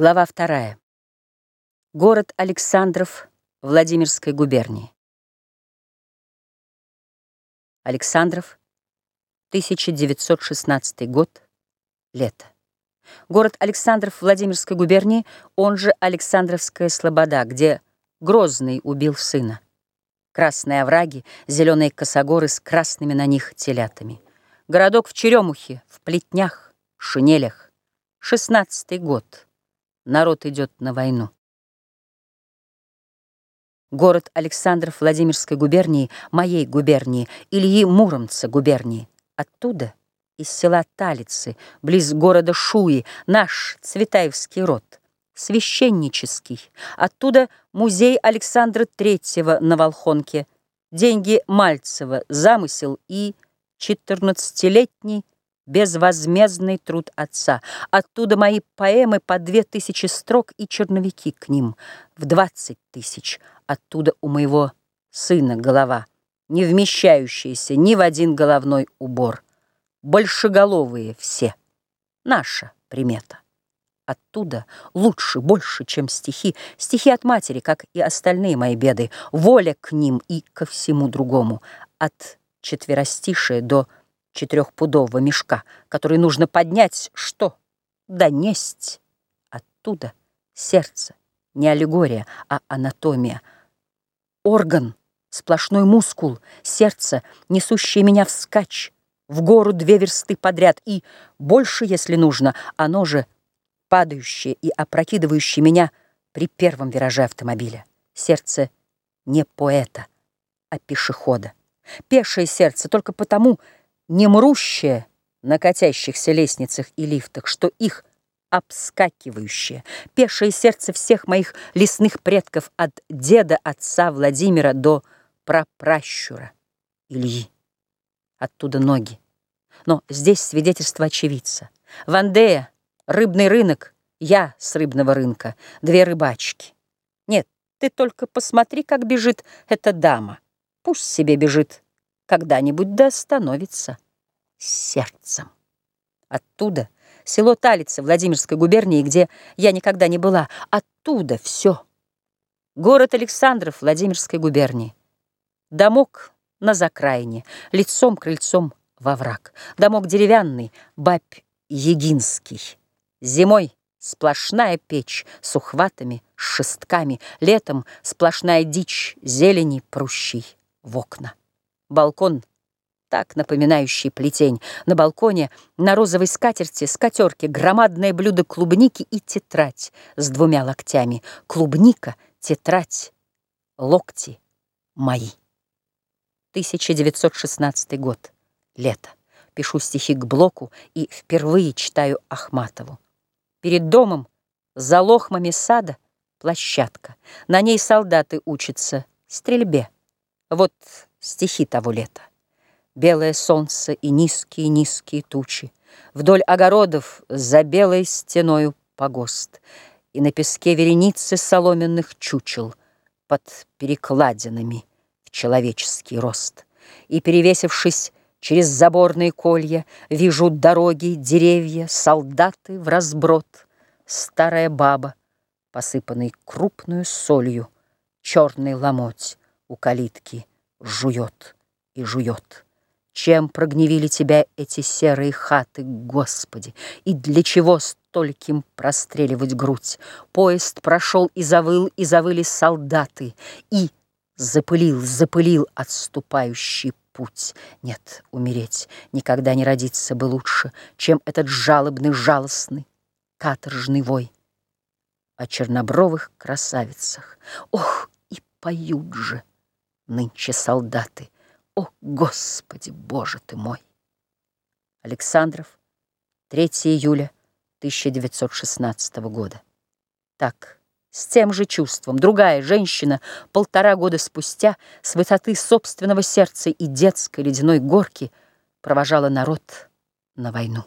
Глава вторая. Город Александров Владимирской губернии. Александров, 1916 год, лето. Город Александров Владимирской губернии, он же Александровская Слобода, где Грозный убил сына. Красные овраги, зеленые косогоры с красными на них телятами. Городок в Черемухе, в плетнях, шинелях. Шестнадцатый год народ идет на войну. Город Александров Владимирской губернии, моей губернии, Ильи Муромца губернии. Оттуда, из села Талицы, близ города Шуи, наш Цветаевский род, священнический. Оттуда музей Александра Третьего на Волхонке, деньги Мальцева, замысел и четырнадцатилетний безвозмездный труд отца. Оттуда мои поэмы по две тысячи строк и черновики к ним в двадцать тысяч. Оттуда у моего сына голова, не вмещающаяся ни в один головной убор. Большеголовые все. Наша примета. Оттуда лучше, больше, чем стихи. Стихи от матери, как и остальные мои беды. Воля к ним и ко всему другому. От четверостишия до четырехпудового мешка, который нужно поднять, что? Донесть. Оттуда сердце, не аллегория, а анатомия. Орган, сплошной мускул, сердце, несущее меня вскачь, в гору две версты подряд, и больше, если нужно, оно же падающее и опрокидывающее меня при первом вираже автомобиля. Сердце не поэта, а пешехода. Пешее сердце только потому, не мрущее на катящихся лестницах и лифтах, что их обскакивающее, пешее сердце всех моих лесных предков от деда отца Владимира до прапращура Ильи. Оттуда ноги. Но здесь свидетельство очевидца. Вандея, рыбный рынок, я с рыбного рынка, две рыбачки. Нет, ты только посмотри, как бежит эта дама. Пусть себе бежит когда-нибудь да остановится сердцем. Оттуда село Талица Владимирской губернии, где я никогда не была, оттуда все. Город Александров Владимирской губернии. Домок на закраине, лицом-крыльцом во враг. Домок деревянный, бабь Егинский. Зимой сплошная печь с ухватами, с шестками, летом сплошная дичь, зелени прущей в окна. Балкон, так напоминающий плетень. На балконе на розовой скатерти скатерки громадное блюдо клубники и тетрадь с двумя локтями. Клубника, тетрадь, локти мои. 1916 год. Лето. Пишу стихи к блоку и впервые читаю Ахматову. Перед домом, за лохмами сада, площадка. На ней солдаты учатся стрельбе. Вот стихи того лета. Белое солнце и низкие-низкие тучи, Вдоль огородов за белой стеною погост, И на песке вереницы соломенных чучел Под перекладинами в человеческий рост. И, перевесившись через заборные колья, Вижу дороги, деревья, солдаты в разброд, Старая баба, посыпанный крупную солью, Черный ломоть у калитки — жует и жует. Чем прогневили тебя эти серые хаты, Господи, И для чего стольким простреливать грудь? Поезд прошел и завыл, и завыли солдаты, И запылил, запылил отступающий путь. Нет, умереть никогда не родиться бы лучше, Чем этот жалобный, жалостный, каторжный вой. О чернобровых красавицах. Ох, и поют же! нынче солдаты. О, Господи, Боже ты мой! Александров, 3 июля 1916 года. Так, с тем же чувством, другая женщина полтора года спустя с высоты собственного сердца и детской ледяной горки провожала народ на войну.